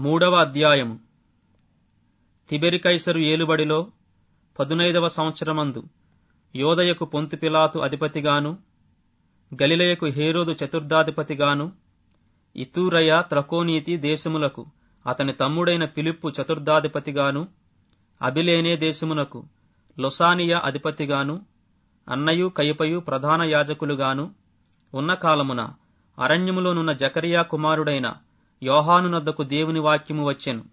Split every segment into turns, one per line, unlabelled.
మూడవ అధ్యాయము. తిబెరికైసరు ఏలుబడిలో పదునైదవ సంవత్సరమందు యోదయకు పొంతు పిలాతు అధిపతిగాను గలిలయకు హేరోదు చతుర్థాధిపతిగాను ఇతూరయ త్రకోనీతి దేశములకు అతని తమ్ముడైన పిలుప్పు చతుర్థాధిపతిగాను అభిలేనే దేశమునకు లొసానియా అధిపతిగాను అన్నయు కయపయు ప్రధాన యాజకులుగాను ఉన్న కాలమున అరణ్యములోనున్న జకరియా కుమారుడైన యోహానునద్దకు దేవుని వాక్యము వచ్చెను.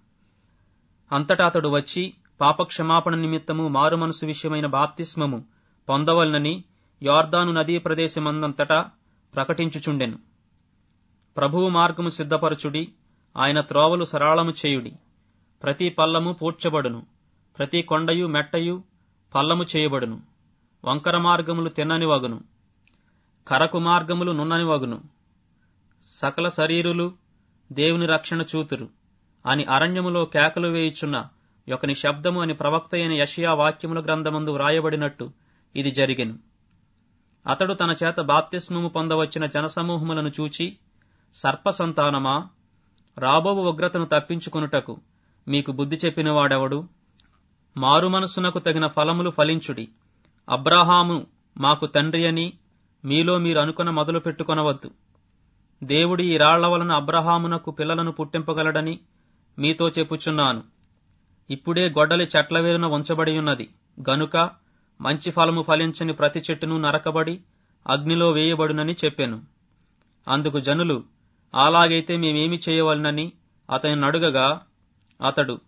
అంతటా అతడు వచ్చి పాపక్షమాపణ నిమిత్తము మారుమనసు విషయమైన బాప్తిస్మము పొందవలనని యోర్దాను నదీ ప్రదేశమందంతటా ప్రకటించుచుండెను. ప్రభువు మార్గము సిద్ధపరచుడి ఆయన త్రోవలు సరళము చేయుడి. ప్రతి పల్లము పూడ్చబడును ప్రతి కొండయు మెట్టయు పల్లము చేయబడును వంకర మార్గములు తిన్నని వగును కరకు మార్గములు నున్నని వగును. సకల శరీరులు దేవుని రక్షణ చూతురు అని అరణ్యములో కేకలు వేయుచున్న యొక్కని శబ్దము అని ప్రవక్త అయిన యషియా వాక్యముల గ్రంథమందు వ్రాయబడినట్టు ఇది జరిగెను. అతడు తన చేత బాప్తిస్మము పొందవచ్చిన జనసమూహములను చూచి సర్పసంతానమా? రాబోవు ఉగ్రతను తప్పించుకొనుటకు మీకు బుద్ధి చెప్పినవాడెవడు? మారు మనస్సునకు తగిన ఫలములు ఫలించుడి. అబ్రాహాము మాకు తండ్రి అని మీలో మీరు అనుకున మొదలు పెట్టుకొనవద్దు దేవుడి ఈ రాళ్ళ వలన అబ్రహామునకు పిల్లలను పుట్టింపగలడని మీతో చెప్పుచున్నాను. ఇప్పుడే గొడ్డలి చెట్ల వేరున ఉంచబడి ఉన్నది. గనుక మంచి ఫలము ఫలించని ప్రతి చెట్టును నరకబడి అగ్నిలో వేయబడునని చెప్పెను. అందుకు జనులు అలాగైతే మేమేమి చేయవలనని అతని నడుగగా అతడు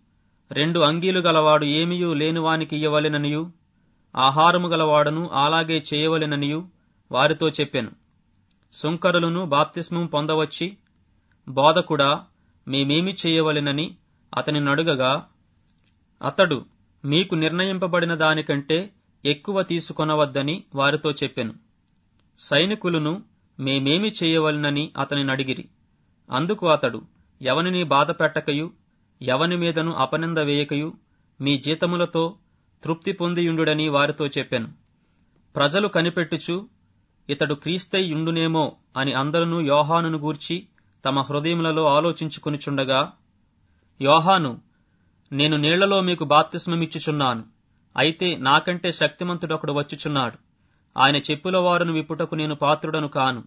రెండు అంగీలు గలవాడు ఏమియూ లేనివానికి ఇయ్యవలెననియూ ఆహారము గలవాడును అలాగే చేయవలెననియూ వారితో చెప్పెను. సుంకరులను బాప్తిస్మం పొందవచ్చి బోధకుడా మేమేమి చేయవలెనని అతని నడుగగా అతడు మీకు నిర్ణయింపబడిన దానికంటే ఎక్కువ తీసుకొనవద్దని వారితో చెప్పెను. సైనికులను మేమేమి చేయవలనని అతని నడిగిరి అందుకు అతడు ఎవనిని బాధ పెట్టకయు ఎవని మీదను అపనింద వేయకయు మీ జీతములతో తృప్తి పొందియుండుడని వారితో చెప్పెను. ప్రజలు కనిపెట్టుచు ఇతడు క్రీస్తై యుండునేమో అని అందరూ యోహానును గూర్చి తమ హృదయములలో ఆలోచించుకునిచుండగా యోహాను నేను నీళ్ళలో మీకు బాప్తిస్మమిచ్చుచున్నాను అయితే నాకంటే శక్తిమంతుడొకడు వచ్చుచున్నాడు. ఆయన చెప్పుల వారును విప్పుటకు నేను పాత్రుడను కాను.